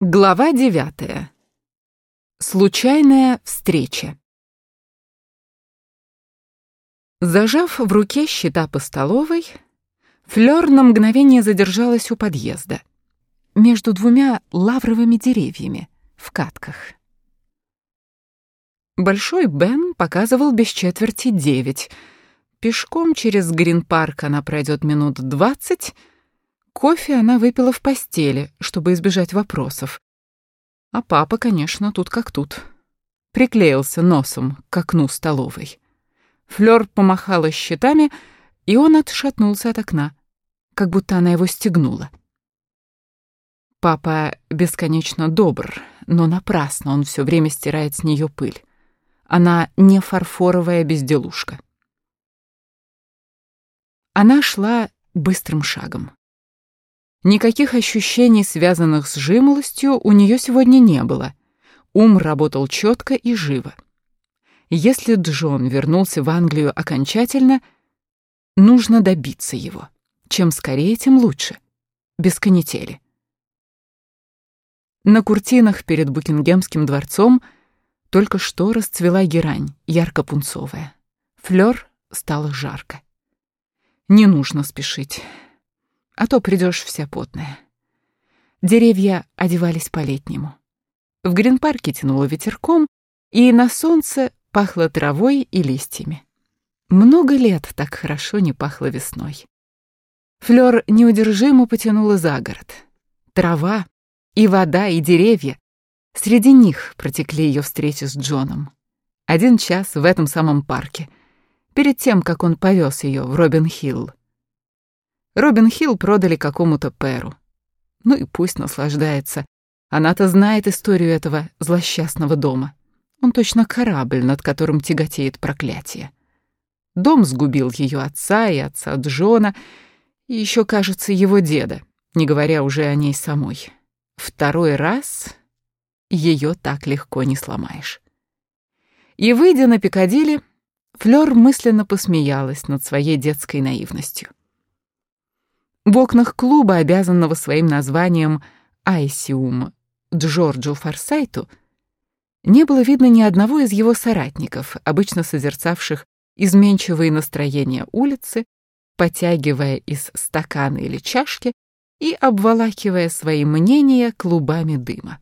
Глава девятая. Случайная встреча. Зажав в руке счета по столовой, Флёр на мгновение задержалась у подъезда, между двумя лавровыми деревьями в катках. Большой Бен показывал без четверти девять. Пешком через Грин-парк она пройдет минут двадцать — Кофе она выпила в постели, чтобы избежать вопросов. А папа, конечно, тут как тут. Приклеился носом к окну столовой. Флёр помахала щитами, и он отшатнулся от окна, как будто она его стегнула. Папа бесконечно добр, но напрасно он все время стирает с нее пыль. Она не фарфоровая безделушка. Она шла быстрым шагом. Никаких ощущений, связанных с жимолостью, у нее сегодня не было. Ум работал четко и живо. Если Джон вернулся в Англию окончательно, нужно добиться его. Чем скорее, тем лучше. Без канители. На куртинах перед Букингемским дворцом только что расцвела герань, ярко-пунцовая. Флёр стало жарко. Не нужно спешить а то придешь вся потная. Деревья одевались по-летнему. В Грин-парке тянуло ветерком, и на солнце пахло травой и листьями. Много лет так хорошо не пахло весной. Флёр неудержимо потянула за город. Трава и вода и деревья. Среди них протекли ее встречи с Джоном. Один час в этом самом парке, перед тем, как он повез ее в Робин-Хилл. Робин Хилл продали какому-то Перу. Ну и пусть наслаждается. Она-то знает историю этого злосчастного дома. Он точно корабль, над которым тяготеет проклятие. Дом сгубил ее отца и отца Джона, и еще, кажется, его деда, не говоря уже о ней самой. Второй раз ее так легко не сломаешь. И, выйдя на Пикадилли, Флёр мысленно посмеялась над своей детской наивностью. В окнах клуба, обязанного своим названием «Айсиум» Джорджу Форсайту, не было видно ни одного из его соратников, обычно созерцавших изменчивые настроения улицы, потягивая из стакана или чашки и обволакивая свои мнения клубами дыма.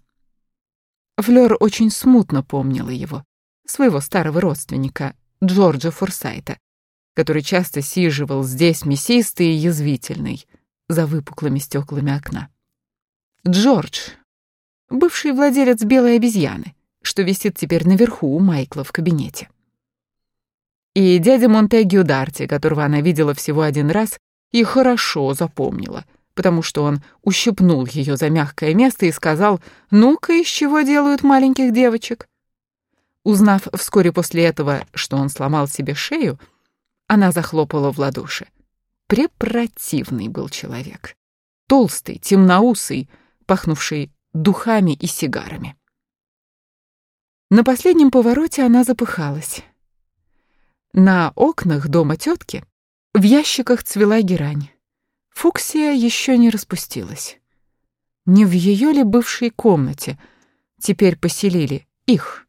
Флёр очень смутно помнила его, своего старого родственника, Джорджа Форсайта, который часто сиживал здесь мясистый и язвительный, за выпуклыми стеклами окна. Джордж, бывший владелец белой обезьяны, что висит теперь наверху у Майкла в кабинете. И дядя Монтегю Дарти, которого она видела всего один раз и хорошо запомнила, потому что он ущипнул ее за мягкое место и сказал «Ну-ка, из чего делают маленьких девочек?» Узнав вскоре после этого, что он сломал себе шею, она захлопала в ладоши. Препротивный был человек. Толстый, темноусый, пахнувший духами и сигарами. На последнем повороте она запыхалась. На окнах дома тетки в ящиках цвела герань. Фуксия еще не распустилась. Не в ее ли бывшей комнате теперь поселили их?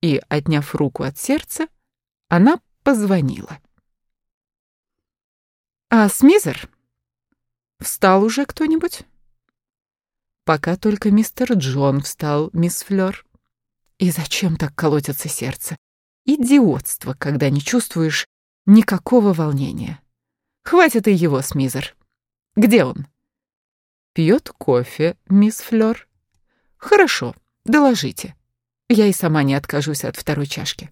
И, отняв руку от сердца, она позвонила. «А Смизер? Встал уже кто-нибудь?» «Пока только мистер Джон встал, мисс Флёр. И зачем так колотится сердце? Идиотство, когда не чувствуешь никакого волнения. Хватит и его, Смизер. Где он?» «Пьет кофе, мисс Флёр. Хорошо, доложите. Я и сама не откажусь от второй чашки».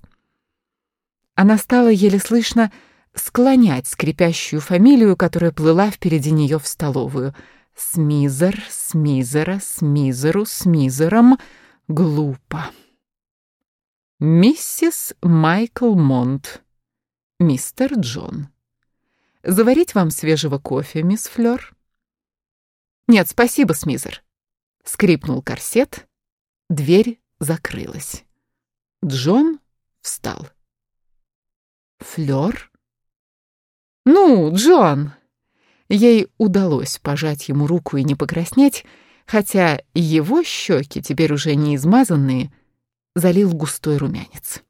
Она стала еле слышно склонять скрипящую фамилию, которая плыла впереди нее в столовую. Смизер, Смизера, Смизеру, Смизером. Глупо. Миссис Майкл Монт. Мистер Джон. Заварить вам свежего кофе, мисс Флёр? Нет, спасибо, Смизер. Скрипнул корсет, дверь закрылась. Джон встал. Флёр? «Ну, Джон!» Ей удалось пожать ему руку и не покраснеть, хотя его щеки, теперь уже не измазанные, залил густой румянец.